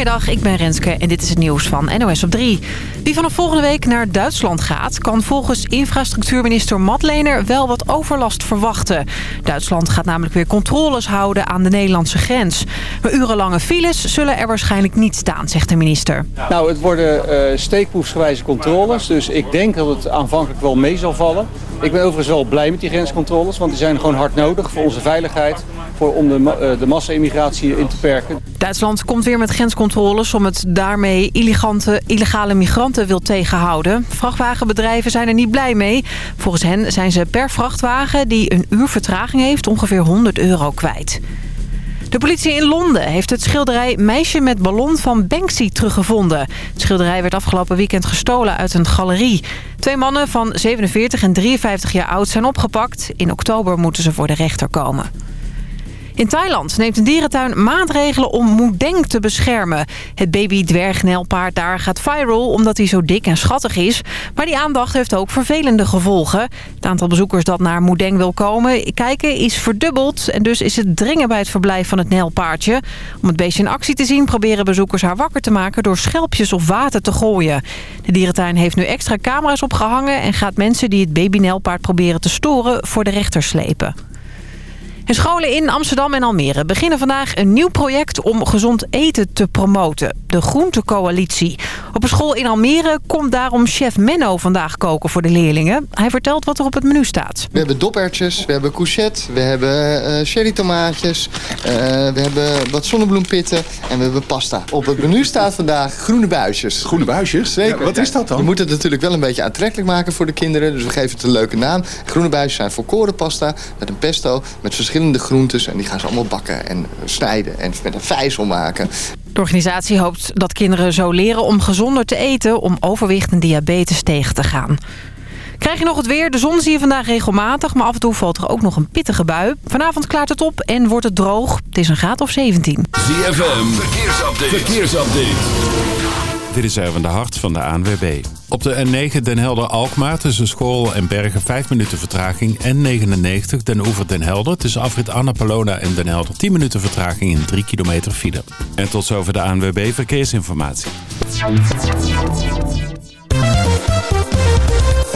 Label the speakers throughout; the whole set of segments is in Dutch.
Speaker 1: Goedemiddag, ik ben Renske en dit is het nieuws van NOS op 3. Wie vanaf volgende week naar Duitsland gaat... kan volgens infrastructuurminister Matlener wel wat overlast verwachten. Duitsland gaat namelijk weer controles houden aan de Nederlandse grens. Maar urenlange files zullen er waarschijnlijk niet staan, zegt de minister.
Speaker 2: Nou, het worden uh, steekproefsgewijze controles. Dus ik denk dat het aanvankelijk wel mee zal vallen. Ik ben overigens wel blij met die grenscontroles, want die zijn gewoon hard nodig voor onze veiligheid, voor, om de, uh, de massa-immigratie in te perken.
Speaker 1: Duitsland komt weer met grenscontroles om het daarmee illegale migranten wil tegenhouden. Vrachtwagenbedrijven zijn er niet blij mee. Volgens hen zijn ze per vrachtwagen die een uur vertraging heeft ongeveer 100 euro kwijt. De politie in Londen heeft het schilderij Meisje met ballon van Banksy teruggevonden. Het schilderij werd afgelopen weekend gestolen uit een galerie. Twee mannen van 47 en 53 jaar oud zijn opgepakt. In oktober moeten ze voor de rechter komen. In Thailand neemt een dierentuin maatregelen om moedeng te beschermen. Het baby-dwergnelpaard daar gaat viral omdat hij zo dik en schattig is. Maar die aandacht heeft ook vervelende gevolgen. Het aantal bezoekers dat naar moedeng wil komen kijken is verdubbeld. En dus is het dringen bij het verblijf van het nelpaardje. Om het beestje in actie te zien proberen bezoekers haar wakker te maken... door schelpjes of water te gooien. De dierentuin heeft nu extra camera's opgehangen... en gaat mensen die het babynelpaard proberen te storen voor de rechter slepen. En scholen in Amsterdam en Almere beginnen vandaag een nieuw project om gezond eten te promoten. De Groentecoalitie. Op een school in Almere komt daarom chef Menno vandaag koken voor de leerlingen. Hij vertelt wat er op het menu staat.
Speaker 3: We hebben dopertjes, we hebben courgette, we hebben uh, cherrytomaatjes, uh, we hebben wat zonnebloempitten en we hebben pasta. Op het menu staat vandaag groene buisjes.
Speaker 4: Groene buisjes? Zeker. Ja, wat is dat dan?
Speaker 3: We moeten het natuurlijk wel een beetje aantrekkelijk maken voor de kinderen. Dus we geven het een leuke naam. Groene buisjes zijn volkoren pasta met een pesto met verschillende groentes. En die gaan ze allemaal bakken en snijden en met een vijzel maken.
Speaker 1: De organisatie hoopt dat kinderen zo leren om gezonder te eten... om overwicht en diabetes tegen te gaan. Krijg je nog het weer? De zon zie je vandaag regelmatig, maar af en toe valt er ook nog een pittige bui. Vanavond klaart het op en wordt het droog. Het is een graad of 17.
Speaker 5: ZFM, verkeersupdate. verkeersupdate.
Speaker 6: Dit is even de hart van de ANWB. Op de N9 Den Helder-Alkmaar tussen School en Bergen 5 minuten vertraging. N99 Den Oever Den Helder tussen afrit Annapolona en Den Helder 10 minuten vertraging in 3 kilometer file. En tot zover de ANWB Verkeersinformatie.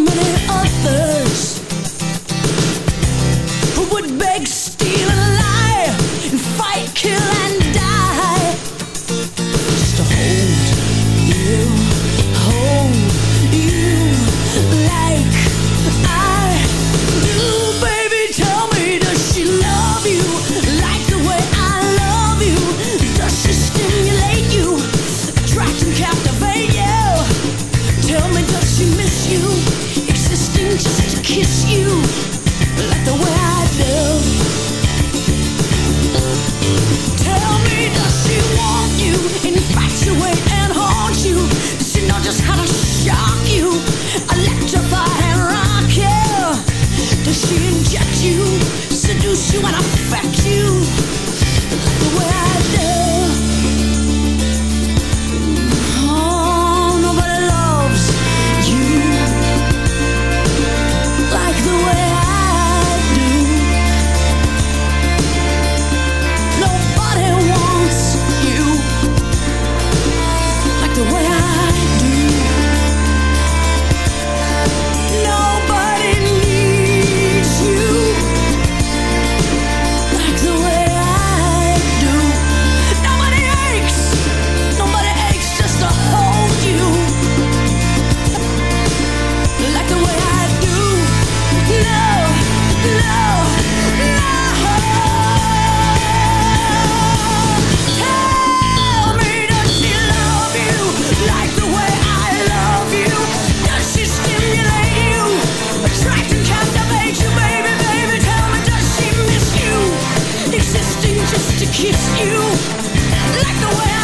Speaker 7: many other like the way I